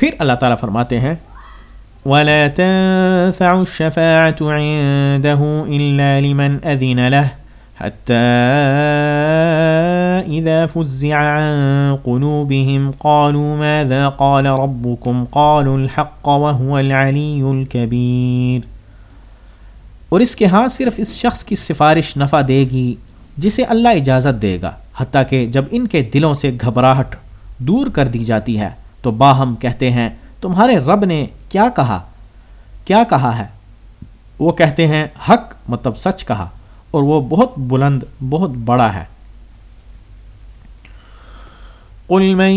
پھر اللہ تعالیٰ فرماتے ہیں، وَلَا تَنفَعُ الشَّفَاعَةُ عِندَهُ إِلَّا لِمَنْ أَذِنَ لَهُ حَتَّى إِذَا فُزِّعَ عَن قُلُوبِهِمْ قَالُوا مَاذَا قَالَ رَبُّكُمْ؟ قَالُوا الْحَقَّ وَهُوَ الْعَلِيُّ الْكَبِيرُ۔ اور اس کے ہاں صرف اس شخص کی سفارش نفع دے گی جسے اللہ اجازت دے گا، حتیٰ کہ جب ان کے دلوں سے گھبراہٹ دور کر دی جاتی ہے تو باہم کہتے ہیں تمہارے رب نے کیا کہا؟ کیا کہا ہے؟ وہ کہتے ہیں حق مطلب سچ کہا اور وہ بہت بلند بہت بڑا ہے۔ قل من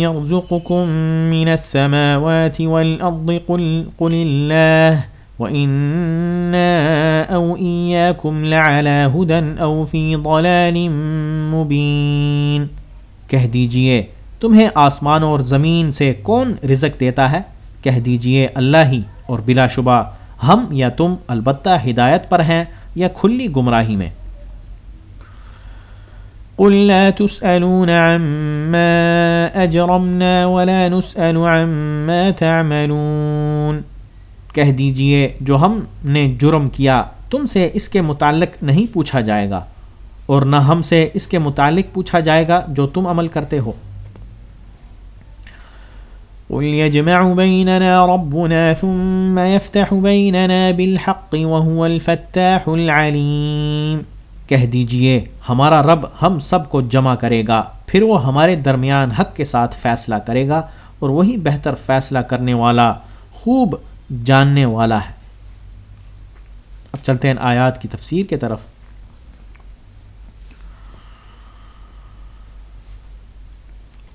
يرزقكم من السماوات والأرض قل, قل الله وَإِنَّا أَوْ إِيَّاكُمْ لَعَلَى هُدًى أَوْ فِي ضَلَالٍ مُبِينٍ۔ کہہ دیجیے تمہیں آسمانوں اور زمین سے کون رزق دیتا ہے؟ کہہ دیجیے اللہ ہی اور بلا شبہ ہم یا تم البتہ ہدایت پر ہیں یا کھلی گمراہی میں؟ قل لا تسألون عما أجرمنا ولا نسأل عما تعملون۔ کہہ دیجیے جو ہم نے جرم کیا تم سے اس کے متعلق نہیں پوچھا جائے گا اور نہ ہم سے اس کے متعلق پوچھا جائے گا جو تم عمل کرتے ہو۔ قل يجمع بيننا ربنا ثم يفتح بيننا بالحق وهو الفتاح العليم۔ کہہ دیجیے، ہمارا رب ہم سب کو جمع کرے گا، پھر وہ ہمارے درمیان حق کے ساتھ فیصلہ کرے گا اور وہی بہتر فیصلہ کرنے والا، خوب جاننے والا ہے۔ اب چلتے ہیں آیات کی تفسیر کے طرف۔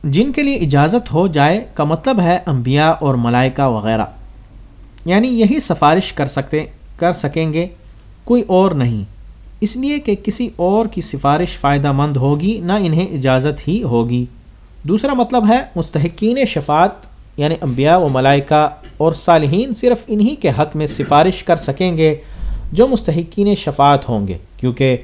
جن کے لیے اجازت ہو جائے کا مطلب ہے انبیاء اور ملائکہ وغیرہ۔ یعنی یہی سفارش کر سکتے، کر سکیں گے کوئی اور نہیں۔ اس لیے کہ کسی اور کی سفارش فائدہ مند ہوگی، نہ انہیں اجازت ہی ہوگی۔ دوسرا مطلب ہے مستحقین شفاعت یعنی انبیاء و ملائکہ اور صالحین صرف انہی کے حق میں سفارش کر سکیں گے جو مستحقین شفاعت ہوں گے، کیونکہ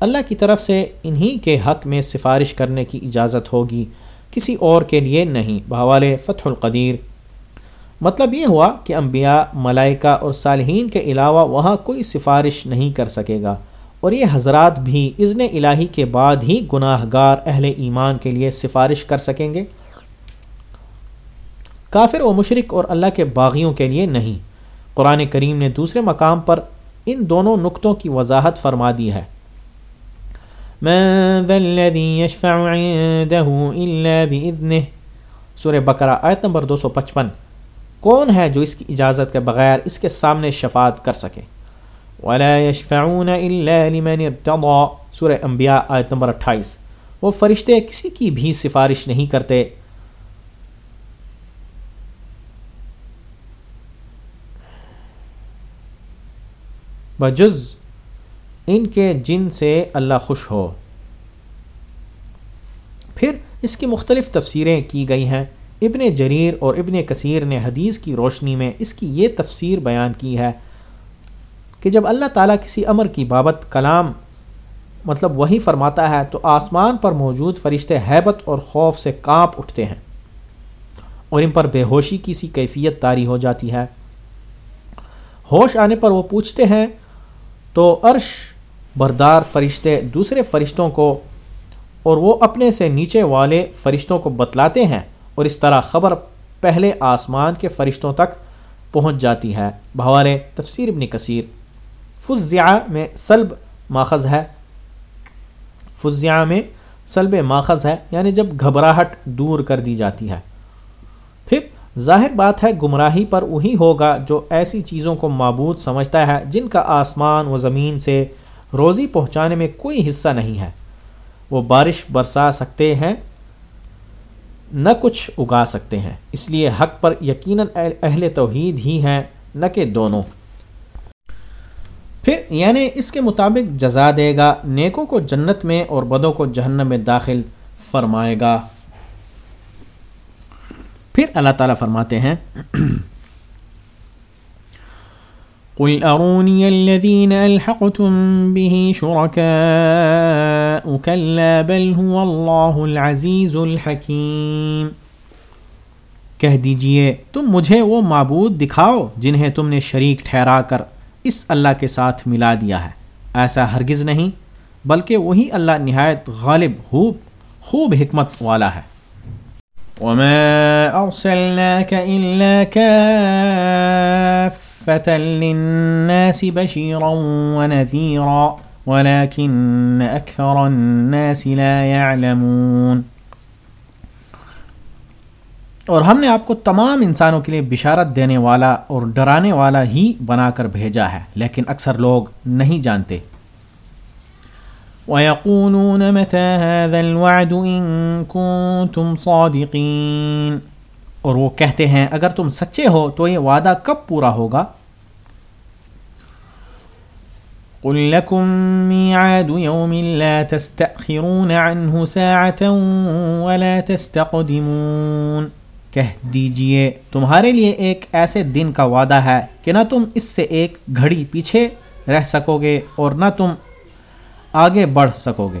اللہ کی طرف سے انہی کے حق میں سفارش کرنے کی اجازت ہوگی۔ کسی اور کے لیے نہیں۔ بحوال فتح القدیر۔ مطلب یہ ہوا کہ انبیاء، ملائکہ اور صالحین کے علاوہ وہاں کوئی سفارش نہیں کر سکے گا۔ اور یہ حضرات بھی اذن الہی کے بعد ہی گناہ گار اہل ایمان کے لیے سفارش کر سکیں گے۔ کافر و مشرق اور اللہ کے باغیوں کے لیے نہیں۔ قرآن کریم نے دوسرے مقام پر ان دونوں نقطوں کی وضاحت فرما دی ہے۔ سور بقرہ آیت نمبر دو سو پچپن۔ کون ہے جو اس کی اجازت کے بغیر اس کے سامنے شفاعت کر سکے؟ سورہ انبیاء آیت نمبر اٹھائیس۔ وہ فرشتے کسی کی بھی سفارش نہیں کرتے۔ بجز ان کے جن سے اللہ خوش ہو۔ پھر اس کی مختلف تفسیریں کی گئی ہیں۔ ابن جریر اور ابن کثیر نے حدیث کی روشنی میں اس کی یہ تفسیر بیان کی ہے کہ جب اللہ تعالیٰ کسی امر کی بابت کلام مطلب وہی فرماتا ہے تو آسمان پر موجود فرشتے حیبت اور خوف سے کانپ اٹھتے ہیں اور ان پر بے ہوشی کی سی کیفیت تاری ہو جاتی ہے۔ ہوش آنے پر وہ پوچھتے ہیں تو عرش بردار فرشتے دوسرے فرشتوں کو اور وہ اپنے سے نیچے والے فرشتوں کو بتلاتے ہیں اور اس طرح خبر پہلے آسمان کے فرشتوں تک پہنچ جاتی ہے۔ بہوال تفسیر ابن کثیر۔ فضیہ میں سلب ماخذ ہے۔ فضیہ میں سلب ماخذ ہے یعنی جب گھبراہٹ دور کر دی جاتی ہے۔ پھر ظاہر بات ہے، گمراہی پر وہی ہوگا جو ایسی چیزوں کو معبود سمجھتا ہے، جن کا آسمان و زمین سے روزی پہنچانے میں کوئی حصہ نہیں ہے۔ وہ بارش برسا سکتے ہیں، نہ کچھ اگا سکتے ہیں۔ اس لیے حق پر یقیناً اہل توحید ہی ہیں، نہ کہ دونوں۔ پھر یعنی اس کے مطابق جزا دے گا، نیکوں کو جنت میں اور بدوں کو جہنم میں داخل فرمائے گا۔ پھر اللہ تعالیٰ فرماتے ہیں قل اروني الذين الحقتم به شركاء كلا بل هو الله العزيز الحكيم۔ کہہ دیجیے، تم مجھے وہ معبود دکھاؤ جنہیں تم نے شریک ٹھہرا کر اس اللہ کے ساتھ ملا دیا ہے۔ ایسا ہرگز نہیں، بلکہ وہی اللہ نہایت غالب، خوب خوب حکمت والا ہے۔ وما أرسلناك إلا كافة للناس بشيرا ونذيرا ولكن أكثر الناس لا يعلمون۔ اور ہم نے آپ کو تمام انسانوں کے لیے بشارت دینے والا اور ڈرانے والا ہی بنا کر بھیجا ہے، لیکن اکثر لوگ نہیں جانتے۔ وَيَقُولُونَ مَتَى هَذَا الْوَعْدُ إِن كُنتُمْ صَادِقِينَ۔ اور وہ کہتے ہیں، اگر تم سچے ہو تو یہ وعدہ کب پورا ہوگا؟ قل لكم ميعاد يوم لا تستأخرون عنه ساعة ولا تستقدمون۔ کہہ دیجیے، تمہارے لیے ایک ایسے دن کا وعدہ ہے کہ نہ تم اس سے ایک گھڑی پیچھے رہ سکو گے اور نہ تم آگے بڑھ سکو گے۔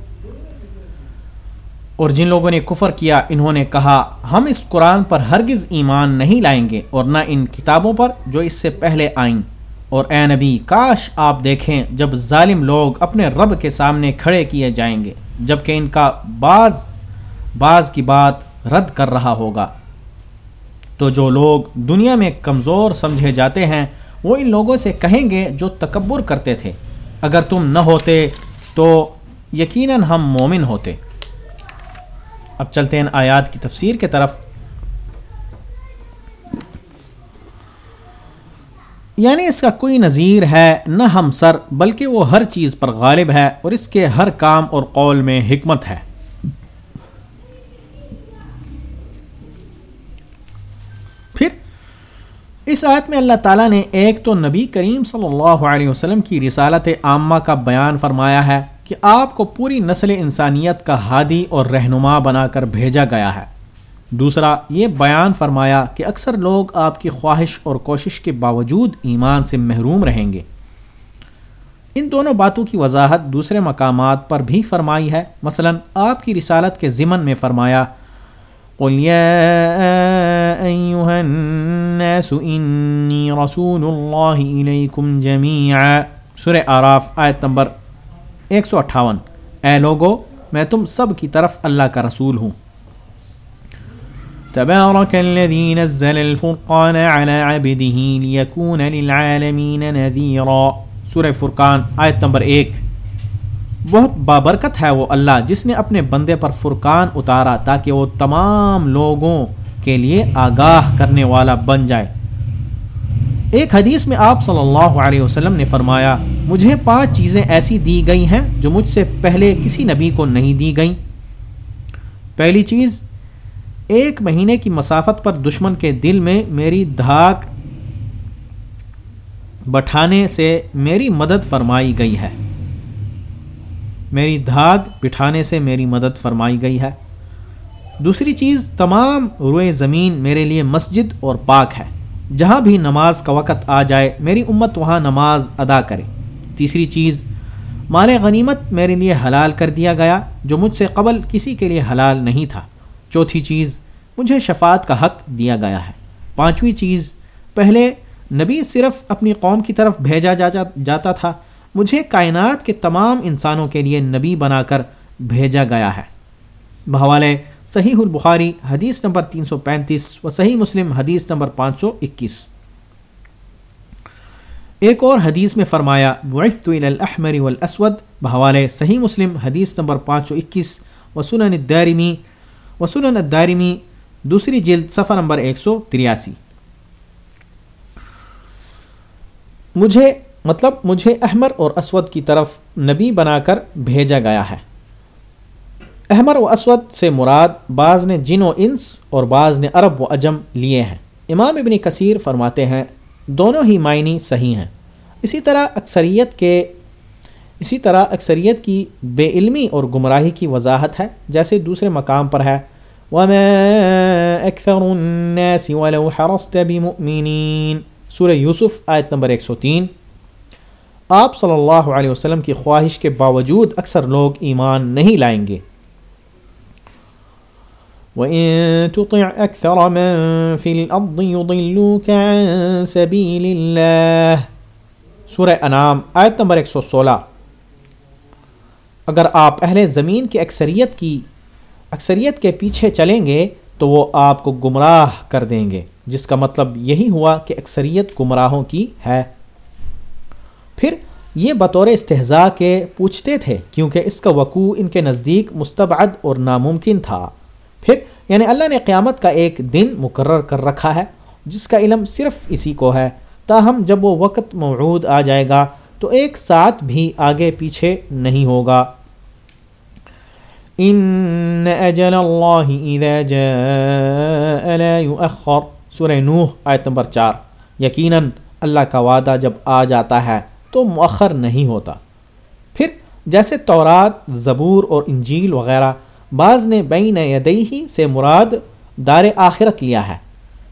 اور جن لوگوں نے کفر کیا، انہوں نے کہا، ہم اس قرآن پر ہرگز ایمان نہیں لائیں گے اور نہ ان کتابوں پر جو اس سے پہلے آئیں۔ اور اے نبی، کاش آپ دیکھیں جب ظالم لوگ اپنے رب کے سامنے کھڑے کیے جائیں گے جبکہ ان کا بعض بعض کی بات رد کر رہا ہوگا۔ تو جو لوگ دنیا میں کمزور سمجھے جاتے ہیں، وہ ان لوگوں سے کہیں گے جو تکبر کرتے تھے۔ اگر تم نہ ہوتے تو یقیناً ہم مومن ہوتے۔ اب چلتے ہیں آیات کی تفسیر کے طرف۔ یعنی اس کا کوئی نظیر ہے نہ ہم سر، بلکہ وہ ہر چیز پر غالب ہے اور اس کے ہر کام اور قول میں حکمت ہے۔ پھر، اس آیت میں اللہ تعالیٰ نے ایک تو نبی کریم صلی اللہ علیہ وسلم کی رسالت عامہ کا بیان فرمایا ہے۔ کہ آپ کو پوری نسل انسانیت کا ہادی اور رہنما بنا کر بھیجا گیا ہے۔ دوسرا، یہ بیان فرمایا کہ اکثر لوگ آپ کی خواہش اور کوشش کے باوجود ایمان سے محروم رہیں گے۔ ان دونوں باتوں کی وضاحت دوسرے مقامات پر بھی فرمائی ہے۔ مثلا، آپ کی رسالت کے ضمن میں فرمایا، قل يا أيها الناس إني رسول الله إليكم جميعا۔ سورہ آراف، آیت نمبر ایک سو اٹھاون۔ اے لوگو، میں تم سب کی طرف اللہ کا رسول ہوں۔ تبارك الذي نزل الفرقان على عبده ليكون للعالمين نذيرا سورہ فرقان، آیت نمبر ایک۔ بہت بابرکت ہے وہ اللہ جس نے اپنے بندے پر فرقان اتارا تاکہ وہ تمام لوگوں کے لیے آگاہ کرنے والا بن جائے۔ ایک حدیث میں آپ صلی اللہ علیہ وسلم نے فرمایا مجھے پانچ چیزیں ایسی دی گئی ہیں جو مجھ سے پہلے کسی نبی کو نہیں دی گئیں۔ پہلی چیز، ایک مہینے کی مسافت پر دشمن کے دل میں میری دھاک بٹھانے سے میری مدد فرمائی گئی ہے۔ میری دھاگ بٹھانے سے میری مدد فرمائی گئی ہے۔ دوسری چیز، تمام روئے زمین میرے لیے مسجد اور پاک ہے۔ جہاں بھی نماز کا وقت آ جائے، میری امت وہاں نماز ادا کرے۔ تیسری چیز، مال غنیمت میرے لیے حلال کر دیا گیا، جو مجھ سے قبل کسی کے لیے حلال نہیں تھا۔ چوتھی چیز، مجھے شفاعت کا حق دیا گیا ہے۔ پانچویں چیز، پہلے نبی صرف اپنی قوم کی طرف بھیجا جا جاتا تھا۔ مجھے کائنات کے تمام انسانوں کے لیے نبی بنا کر بھیجا گیا ہے۔ بحوالے صحیح البخاری، حدیث نمبر تین سو پینتیس، و صحیح مسلم، حدیث نمبر پانچ سو اکیس۔ ایک اور حدیث میں فرمایا، بعثت الى الاحمر والاسود بحوالے صحیح مسلم حدیث نمبر پانچ سو اکیس وسنن الدارمی وسنن الدارمی دوسری جلد صفحہ نمبر ایک سو تریاسی۔ مجھے مطلب مجھے احمر اور اسود کی طرف نبی بنا کر بھیجا گیا ہے۔ احمر و اسود سے مراد بعض نے جن و انس اور بعض نے عرب و اجم لیے ہیں۔ امام ابن کثیر فرماتے ہیں دونوں ہی معنی صحیح ہیں۔ اسی طرح اکثریت کے اسی طرح اکثریت کی بے علمی اور گمراہی کی وضاحت ہے، جیسے دوسرے مقام پر ہے۔ وَمَا أَكْثَرُ النَّاسِ وَلَوْ حَرَصْتَ بِمُؤْمِنِينَ۔ سورہ یوسف، آیت نمبر 103 آپ صلی اللہ علیہ وسلم کی خواہش کے باوجود اکثر لوگ ایمان نہیں لائیں گے۔ وَإِن تُطِعْ أَكْثَرَ مَن فِي الْأَرْضِ يُضِلُّوكَ عَن سَبِيلِ اللَّهِ۔ سورہ انعام، آیت نمبر 116 اگر آپ اہل زمین کی اکثریت کی، اکثریت کے پیچھے چلیں گے تو وہ آپ کو گمراہ کر دیں گے، جس کا مطلب یہی ہوا کہ اکثریت گمراہوں کی ہے۔ پھر یہ بطور استحضاء کے پوچھتے تھے، کیونکہ اس کا وقوع ان کے نزدیک مستبعد اور ناممکن تھا۔ پھر یعنی اللہ نے قیامت کا ایک دن مقرر کر رکھا ہے، جس کا علم صرف اسی کو ہے۔ تاہم، جب وہ وقت موعود آ جائے گا، تو ایک ساتھ بھی آگے پیچھے نہیں ہوگا۔ ان اجل اللہ اذا جاء لا يؤخر۔ سورہ نوح، آیت نمبر چار۔ یقیناً اللہ کا وعدہ جب آ جاتا ہے، تو مؤخر نہیں ہوتا۔ پھر جیسے تورات، زبور اور انجیل وغیرہ بعض نے بین یدئی سے مراد دار آخرت لیا ہے۔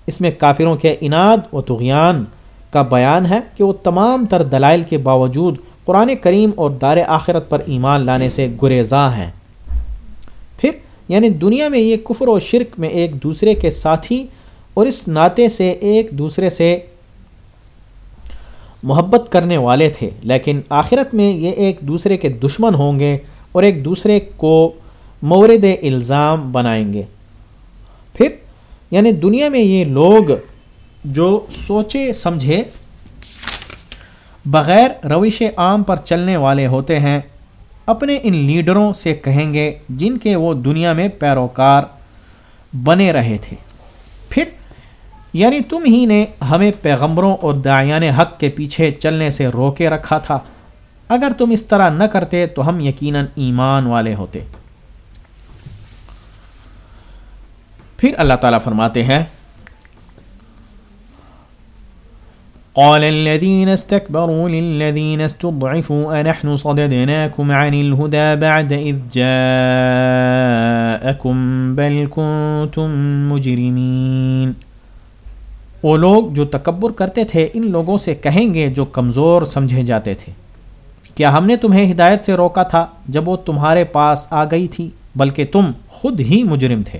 اس میں کافروں کے اناد و تغیان کا بیان ہے کہ وہ تمام تر دلائل کے باوجود قرآن کریم اور دار آخرت پر ایمان لانے سے گریزاں ہیں۔ پھر یعنی دنیا میں یہ کفر و شرک میں ایک دوسرے کے ساتھی اور اس ناطے سے ایک دوسرے سے محبت کرنے والے تھے، لیکن آخرت میں یہ ایک دوسرے کے دشمن ہوں گے اور ایک دوسرے کو مورد الزام بنائیں گے۔ پھر یعنی دنیا میں یہ لوگ جو سوچے سمجھے، بغیر روش عام پر چلنے والے ہوتے ہیں، اپنے ان لیڈروں سے کہیں گے جن کے وہ دنیا میں پیروکار بنے رہے تھے۔ پھر یعنی تم ہی نے ہمیں پیغمبروں اور دایان حق کے پیچھے چلنے سے روکے رکھا تھا۔ اگر تم اس طرح نہ کرتے تو ہم یقیناً ایمان والے ہوتے۔ پھر اللہ تعالیٰ فرماتے ہیں، قال الذين استكبروا للذين استضعفوا أنحن صددناكم عن الهدى بعد إذ جاءكم بل كنتم مجرمين۔ وہ لوگ جو تکبر کرتے تھے، ان لوگوں سے کہیں گے جو کمزور سمجھے جاتے تھے۔ کیا ہم نے تمہیں ہدایت سے روکا تھا جب وہ تمہارے پاس آ گئی تھی، بلکہ تم خود ہی مجرم تھے؟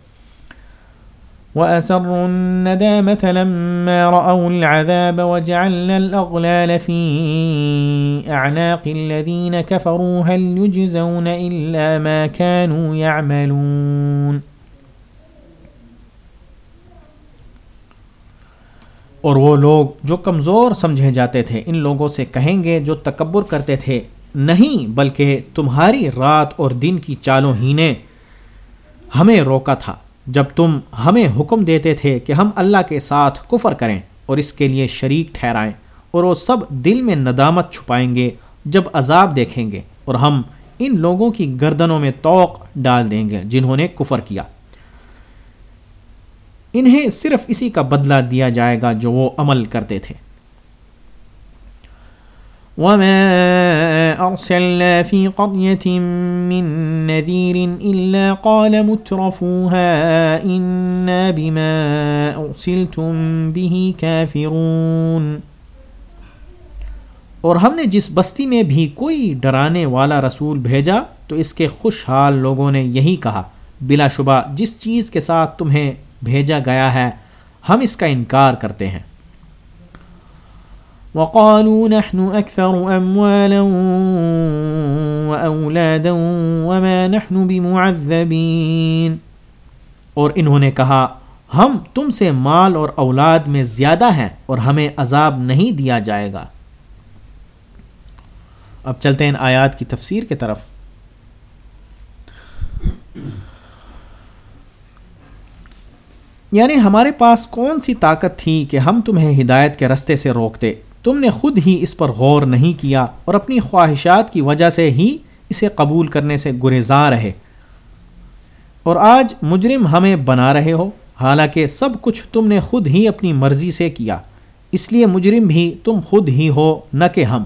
وأسروا الندامة لما رأوا العذاب وجعلنا الأغلال في أعناق الذين كفروا. هل يجزون إلا ما كانوا يعملون؟ اور وہ لوگ جو کمزور سمجھے جاتے تھے، ان لوگوں سے کہیں گے جو تکبر کرتے تھے، نہیں، بلکہ تمہاری رات اور دن کی چالوں ہی نے ہمیں روکا تھا۔ جب تم ہمیں حکم دیتے تھے کہ ہم اللہ کے ساتھ کفر کریں اور اس کے لیے شریک ٹھہرائیں اور وہ سب دل میں ندامت چھپائیں گے جب عذاب دیکھیں گے اور ہم ان لوگوں کی گردنوں میں توق ڈال دیں گے جنہوں نے کفر کیا۔ انہیں صرف اسی کا بدلہ دیا جائے گا جو وہ عمل کرتے تھے۔ وما أرسلنا في قرية من نذير إلا قال مترفوها إنا بما أرسلتم به كافرون۔ اور ہم نے جس بستی میں بھی کوئی ڈرانے والا رسول بھیجا تو اس کے خوشحال لوگوں نے یہی کہا، بلا شبہ جس چیز کے ساتھ تمہیں بھیجا گیا ہے، ہم اس کا انکار کرتے ہیں۔ وقالوا نحن أكثر أموالا وأولادا وما نحن بمعذبين۔ اور انہوں نے کہا، ہم تم سے مال اور اولاد میں زیادہ ہیں اور ہمیں عذاب نہیں دیا جائے گا۔ اب چلتے ہیں آیات کی تفسیر کی طرف۔ یعنی ہمارے پاس کون سی طاقت تھی کہ ہم تمہیں ہدایت کے رستے سے روکتے؟ تم نے خود ہی اس پر غور نہیں کیا اور اپنی خواہشات کی وجہ سے ہی اسے قبول کرنے سے گریزاں رہے۔ اور آج مجرم ہمیں بنا رہے ہو، حالانکہ سب کچھ تم نے خود ہی اپنی مرضی سے کیا۔ اس لیے مجرم بھی تم خود ہی ہو، نہ کہ ہم۔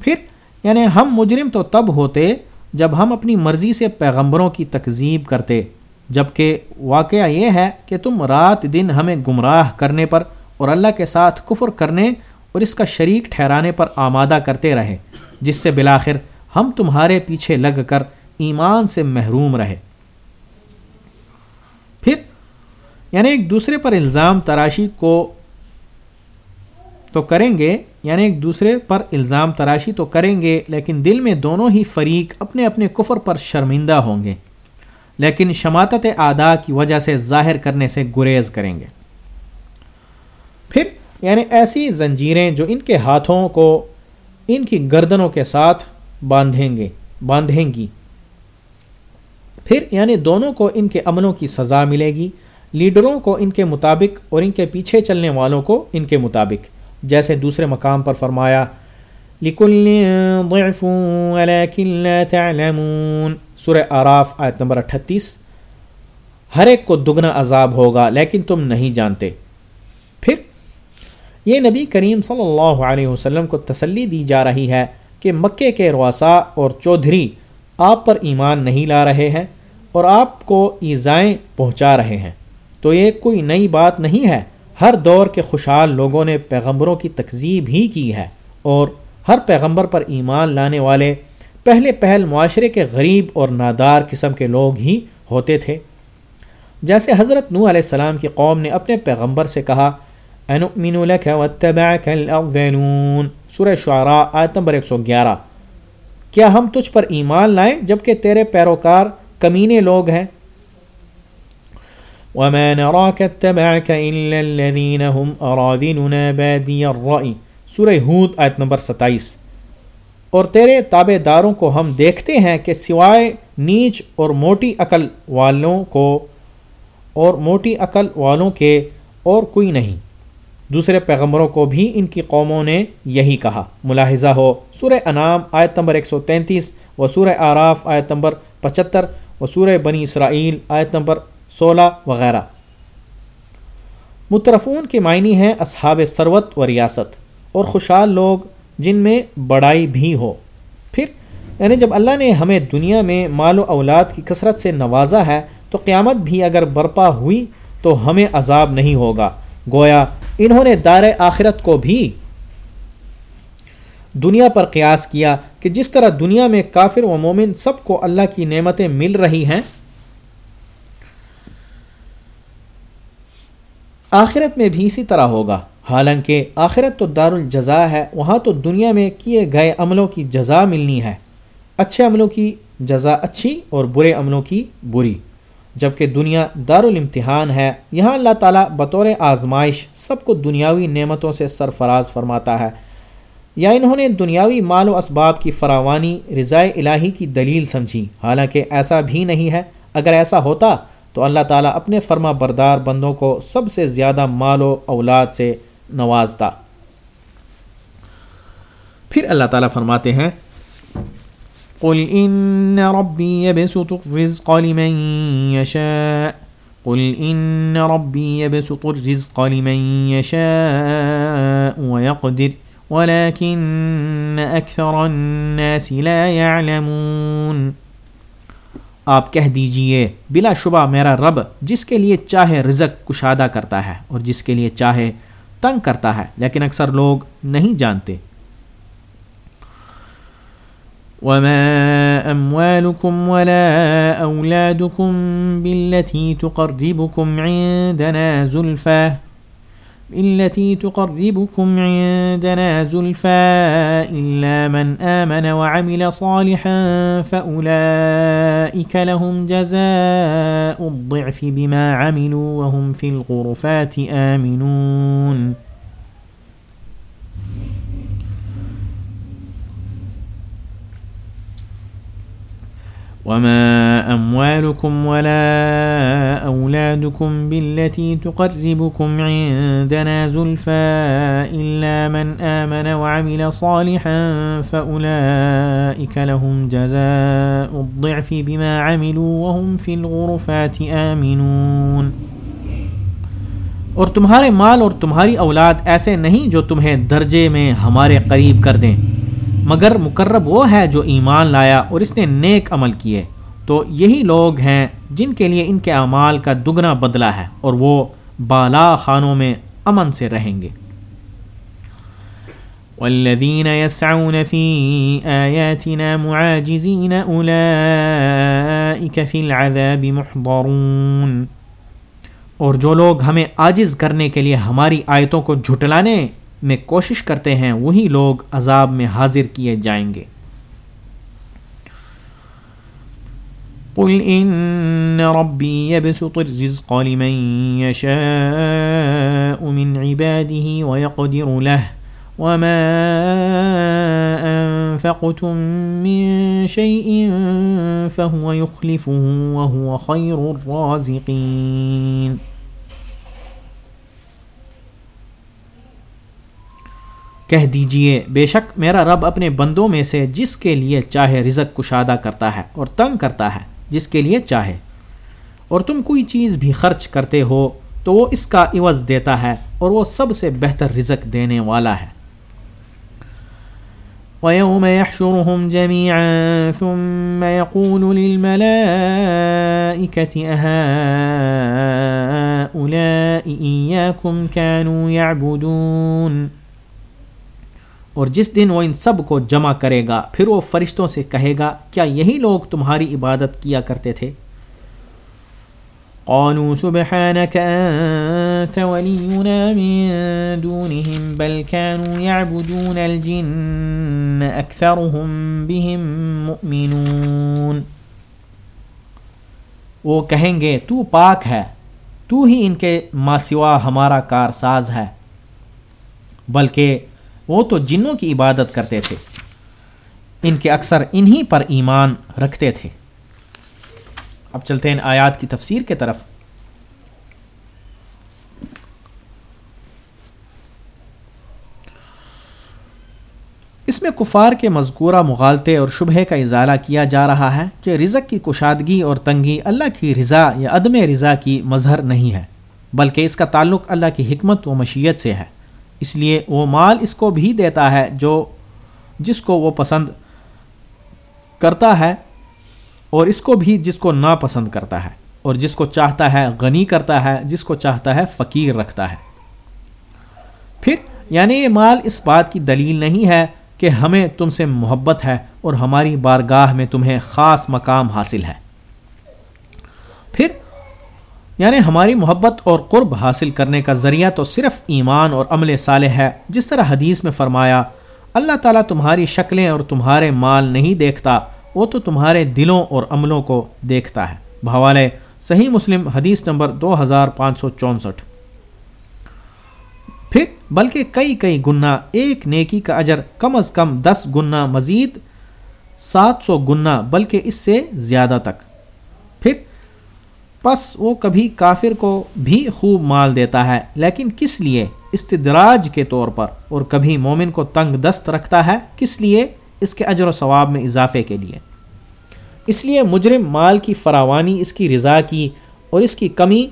پھر یعنی ہم مجرم تو تب ہوتے جب ہم اپنی مرضی سے پیغمبروں کی تکذیب کرتے جبکہ واقعہ یہ ہے کہ تم رات دن ہمیں گمراہ کرنے پر اور اللہ کے ساتھ کفر کرنے اور اس کا شریک ٹھہرانے پر آمادہ کرتے رہے، جس سے بلاخر ہم تمہارے پیچھے لگ کر ایمان سے محروم رہے۔ پھر یعنی ایک دوسرے پر الزام تراشی کو تو کریں گے یعنی ایک دوسرے پر الزام تراشی تو کریں گے، لیکن دل میں دونوں ہی فریق اپنے اپنے کفر پر شرمندہ ہوں گے۔ لیکن شماعت ادا کی وجہ سے ظاہر کرنے سے گریز کریں گے۔ پھر یعنی ایسی زنجیریں جو ان کے ہاتھوں کو، ان کی گردنوں کے ساتھ باندھیں گے، باندھیں گی۔ پھر یعنی دونوں کو ان کے عملوں کی سزا ملے گی، لیڈروں کو ان کے مطابق اور ان کے پیچھے چلنے والوں کو ان کے مطابق۔ جیسے دوسرے مقام پر فرمایا سورہ آراف آیت نمبر اٹھتیس۔ ہر ایک کو دگنا عذاب ہوگا، لیکن تم نہیں جانتے۔ یہ نبی کریم صلی اللہ علیہ وسلم کو تسلی دی جا رہی ہے کہ مکے کے رواسا اور چودھری آپ پر ایمان نہیں لا رہے ہیں اور آپ کو ایزائیں پہنچا رہے ہیں۔ تو یہ کوئی نئی بات نہیں ہے۔ ہر دور کے خوشحال لوگوں نے پیغمبروں کی تکذیب ہی کی ہے اور ہر پیغمبر پر ایمان لانے والے پہلے پہل معاشرے کے غریب اور نادار قسم کے لوگ ہی ہوتے تھے۔ جیسے حضرت نو علیہ السلام کی قوم نے اپنے پیغمبر سے کہا سورہ شعراء، آیت نمبر 111 کیا ہم تجھ پر ایمان لائیں جبکہ تیرے پیروکار کمینے لوگ ہیں؟ وما نراك اتبعك الا الذين هم اراذلنا بادي الراي سورہ ہود، آیت نمبر ستائیس۔ اور تیرے تابع داروں کو ہم دیکھتے ہیں کہ سوائے نیچ اور موٹی عقل والوں کو، اور موٹی عقل والوں کے، اور کوئی نہیں۔ دوسرے پیغمبروں کو بھی ان کی قوموں نے یہی کہا۔ ملاحظہ ہو، سورہ انعام آیت نمبر 133 و سورہ آراف آیت نمبر 75 و سورہ بنی اسرائیل آیت نمبر سولہ وغیرہ۔ مترفون کے معنی ہیں اصحاب ثروت و ریاست اور خوشحال لوگ جن میں بڑائی بھی ہو۔ پھر یعنی جب اللہ نے ہمیں دنیا میں مال و اولاد کی کثرت سے نوازا ہے، تو قیامت بھی اگر برپا ہوئی تو ہمیں عذاب نہیں ہوگا۔ گویا انہوں نے دار آخرت کو بھی دنیا پر قیاس کیا کہ جس طرح دنیا میں کافر و مومن سب کو اللہ کی نعمتیں مل رہی ہیں، آخرت میں بھی اسی طرح ہوگا۔ حالانکہ آخرت تو دار الجزا ہے، وہاں تو دنیا میں کیے گئے عملوں کی جزا ملنی ہے۔ اچھے عملوں کی جزا اچھی اور برے عملوں کی بری۔ جبکہ دنیا دار الامتحان ہے۔ یہاں اللہ تعالیٰ بطور آزمائش سب کو دنیاوی نعمتوں سے سرفراز فرماتا ہے۔ یا انہوں نے دنیاوی مال و اسباب کی فراوانی رضائے الہی کی دلیل سمجھی۔ حالانکہ ایسا بھی نہیں ہے۔ اگر ایسا ہوتا تو اللہ تعالیٰ اپنے فرما بردار بندوں کو سب سے زیادہ مال و اولاد سے نوازتا۔ پھر اللہ تعالیٰ فرماتے ہیں قل ان ربی يبسط الرزق لمن يشاء. قل ان ربی يبسط الرزق لمن يشاء ويقدر، ولكن اكثر الناس لا يعلمون. آپ کہہ دیجیے، بلا شبہ میرا رب جس کے لیے چاہے رزق کشادہ کرتا ہے اور جس کے لیے چاہے تنگ کرتا ہے، لیکن اکثر لوگ نہیں جانتے۔ وما أموالكم ولا أولادكم بالتي تقربكم عندنا زلفى التي تقربكم عندنا زلفى إلا من آمن وعمل صالحا فأولئك لهم جزاء الضعف بما عملوا وهم في الغرفات آمنون وما أموالكم ولا أولادكم بالتي تقربكم عندنا زلفى إلا من آمن وعمل صالحا فأولئك لهم جزاء الضعف بما عملوا وهم في الغرفات آمنون۔ اور تمہارے مال اور تمہاری اولاد ایسے نہیں جو تمہیں درجے میں ہمارے قریب کر دیں۔ مگر مقرب وہ ہے جو ایمان لایا اور اس نے نیک عمل کیے۔ تو یہی لوگ ہیں جن کے لیے ان کے اعمال کا دگنا بدلہ ہے اور وہ بالا خانوں میں امن سے رہیں گے۔ والذين يسعون في آياتنا معاجزين أولئك في العذاب محضرون۔ اور جو لوگ ہمیں عاجز کرنے کے لیے ہماری آیتوں کو جھٹلانے میں کوشش کرتے ہیں، وہی لوگ عذاب میں حاضر کیے جائیں گے۔ قل ان ربي يبسط الرزق لمن يشاء من عباده ويقدر له وما انفقتم من شيء فهو يخلفه وهو خير الرازقين۔ کہہ دیجیے، بے شک میرا رب اپنے بندوں میں سے جس کے لیے چاہے رزق کشادہ کرتا ہے اور تنگ کرتا ہے، جس کے لیے چاہے۔ اور تم کوئی چیز بھی خرچ کرتے ہو تو وہ اس کا عوض دیتا ہے اور وہ سب سے بہتر رزق دینے والا ہے۔ وَيَوْمَ يَحْشُرُهُمْ جَمِيعًا ثُمَّ يَقُولُ لِلْمَلَائِكَةِ أَهَٰؤُلَاءِ إِيَّاكُمْ كَانُوا يَعْبُدُونَ اور جس دن وہ ان سب کو جمع کرے گا، پھر وہ فرشتوں سے کہے گا، کیا یہی لوگ تمہاری عبادت کیا کرتے تھے؟ قالوا سبحانك أنت ولينا من دونهم، بل كانوا يعبدون الجن أكثرهم بهم مؤمنون۔ وہ کہیں گے، تو پاک ہے، تو ہی ان کے ماسوا ہمارا کار ساز ہے۔ بلکہ وہ تو جنوں کی عبادت کرتے تھے۔ ان کے اکثر انہی پر ایمان رکھتے تھے۔ اب چلتے ہیں آیات کی تفسیر کے طرف۔ اس میں کفار کے مذکورہ مغالطے اور شبہ کا اضالہ کیا جا رہا ہے کہ رزق کی کشادگی اور تنگی اللہ کی رضا یا عدم رضا کی مظہر نہیں ہے، بلکہ اس کا تعلق اللہ کی حکمت و مشیت سے ہے۔ اس لیے وہ مال اس کو بھی دیتا ہے جو جس کو وہ پسند کرتا ہے اور اس کو بھی جس کو ناپسند کرتا ہے اور جس کو چاہتا ہے غنی کرتا ہے، جس کو چاہتا ہے فقیر رکھتا ہے۔ پھر یعنی یہ مال اس بات کی دلیل نہیں ہے کہ ہمیں تم سے محبت ہے اور ہماری بارگاہ میں تمہیں خاص مقام حاصل ہے۔ پھر یعنی ہماری محبت اور قرب حاصل کرنے کا ذریعہ تو صرف ایمان اور عمل صالح ہے، جس طرح حدیث میں فرمایا، اللہ تعالیٰ تمہاری شکلیں اور تمہارے مال نہیں دیکھتا، وہ تو تمہارے دلوں اور عملوں کو دیکھتا ہے۔ بھوالے صحیح مسلم حدیث نمبر دو ہزار پانچ سو چونسٹھ۔ پھر، بلکہ کئی کئی گنا ایک نیکی کا اجر کم از کم دس گنا مزید، سات سو گنا بلکہ اس سے زیادہ تک۔ پس وہ کبھی کافر کو بھی خوب مال دیتا ہے، لیکن کس لیے؟ استدراج کے طور پر۔ اور کبھی مومن کو تنگ دست رکھتا ہے، کس لیے؟ اس کے اجر و ثواب میں اضافے کے لیے۔ اس لیے مجرم مال کی فراوانی، اس کی رضا کی اور اس کی کمی،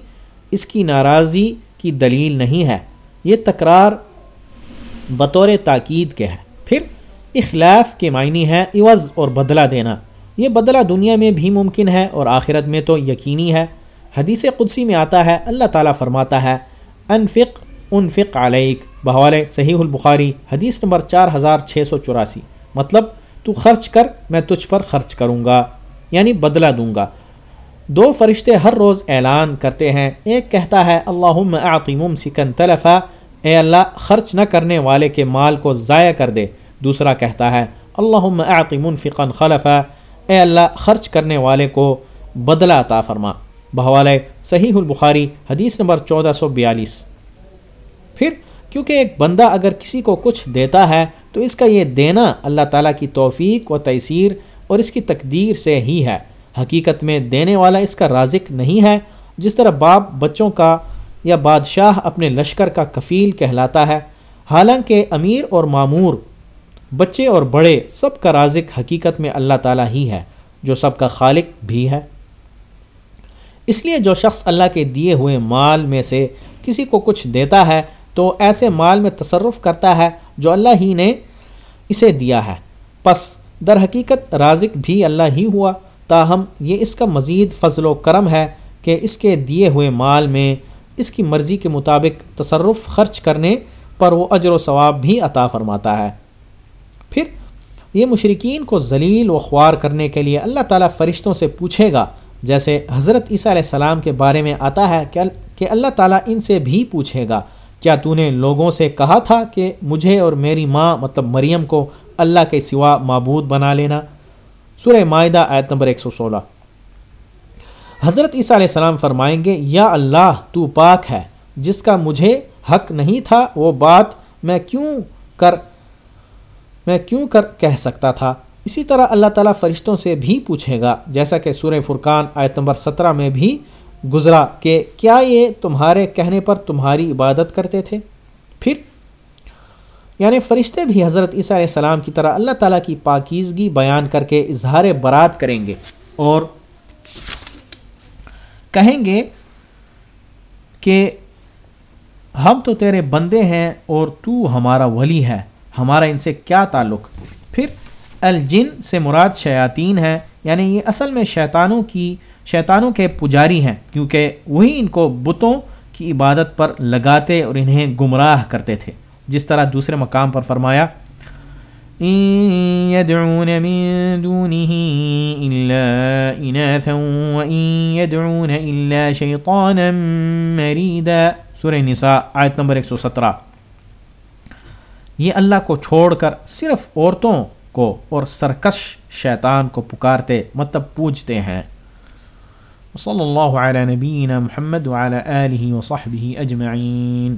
اس کی ناراضی کی دلیل نہیں ہے۔ یہ تکرار بطور تاکید کے ہے۔ پھر اخلاف کے معنی ہے عوض اور بدلہ دینا۔ یہ بدلہ دنیا میں بھی ممکن ہے اور آخرت میں تو یقینی ہے۔ حدیث قدسی میں آتا ہے، اللہ تعالیٰ فرماتا ہے، انفق انفق علیک۔ بحال صحیح البخاری، حدیث نمبر چار ہزار چھ سو چوراسی۔ مطلب تو خرچ کر، میں تجھ پر خرچ کروں گا یعنی بدلہ دوں گا۔ دو فرشتے ہر روز اعلان کرتے ہیں۔ ایک کہتا ہے اللہ عطیم سکن تلفہ اے اللہ، خرچ نہ کرنے والے کے مال کو ضائع کر دے۔ دوسرا کہتا ہے اللہ عطیم فقن خلفہ اے اللہ، خرچ کرنے والے کو بدلہ عطا فرما۔ بحوالے صحیح البخاری حدیث نمبر چودہ سو بیالیس۔ پھر کیونکہ ایک بندہ اگر کسی کو کچھ دیتا ہے تو اس کا یہ دینا اللہ تعالیٰ کی توفیق و تیسیر اور اس کی تقدیر سے ہی ہے۔ حقیقت میں دینے والا اس کا رازق نہیں ہے۔ جس طرح باپ بچوں کا یا بادشاہ اپنے لشکر کا کفیل کہلاتا ہے، حالانکہ امیر اور معمور بچے اور بڑے، سب کا رازق حقیقت میں اللہ تعالیٰ ہی ہے۔ جو سب کا خالق بھی ہے۔ اس لیے جو شخص اللہ کے دیے ہوئے مال میں سے کسی کو کچھ دیتا ہے، تو ایسے مال میں تصرف کرتا ہے جو اللہ ہی نے اسے دیا ہے۔ پس در حقیقت رازق بھی اللہ ہی ہوا، تاہم یہ اس کا مزید فضل و کرم ہے کہ اس کے دیے ہوئے مال میں اس کی مرضی کے مطابق تصرف خرچ کرنے پر وہ اجر و ثواب بھی عطا فرماتا ہے۔ پھر یہ مشرقین کو ذلیل و خوار کرنے کے لیے اللہ تعالیٰ فرشتوں سے پوچھے گا جیسے حضرت عیسیٰ علیہ السلام کے بارے میں آتا ہے کہ اللہ تعالیٰ ان سے بھی پوچھے گا، کیا تو نے لوگوں سے کہا تھا کہ مجھے اور میری ماں مطلب مریم کو اللہ کے سوا معبود بنا لینا؟ سورہ معاہدہ آیت نمبر 116 حضرت عیسیٰ علیہ السلام فرمائیں گے، یا اللہ تو پاک ہے، جس کا مجھے حق نہیں تھا، وہ بات میں کیوں کر میں کیوں کر کہہ سکتا تھا؟ اسی طرح اللہ تعالیٰ فرشتوں سے بھی پوچھے گا، جیسا کہ سورہ فرقان آیت نمبر سترہ میں بھی گزرا کہ کیا یہ تمہارے کہنے پر تمہاری عبادت کرتے تھے؟ پھر یعنی فرشتے بھی حضرت عیسیٰ علیہ السلام کی طرح اللہ تعالیٰ کی پاکیزگی بیان کر کے اظہار برات کریں گے اور کہیں گے کہ ہم تو تیرے بندے ہیں اور تو ہمارا ولی ہے، ہمارا ان سے کیا تعلق؟ پھر الجن سے مراد شیاطین ہیں یعنی یہ اصل میں شیطانوں کی، شیطانوں کے پجاری ہیں، کیونکہ وہی ان کو بتوں کی عبادت پر لگاتے اور انہیں گمراہ کرتے تھے۔ جس طرح دوسرے مقام پر فرمایا يدعون من دونه إلا إناثا وإن يدعون إلا شيطانا مريدا سورہ نساء، آیت نمبر 117 یہ اللہ کو چھوڑ کر صرف عورتوں کو اور سرکش شیطان کو پکارتے مطلب پوجتے ہیں۔ صلی اللہ علیہ نبین محمد وعلى آلہ وصحبہ اجمعین۔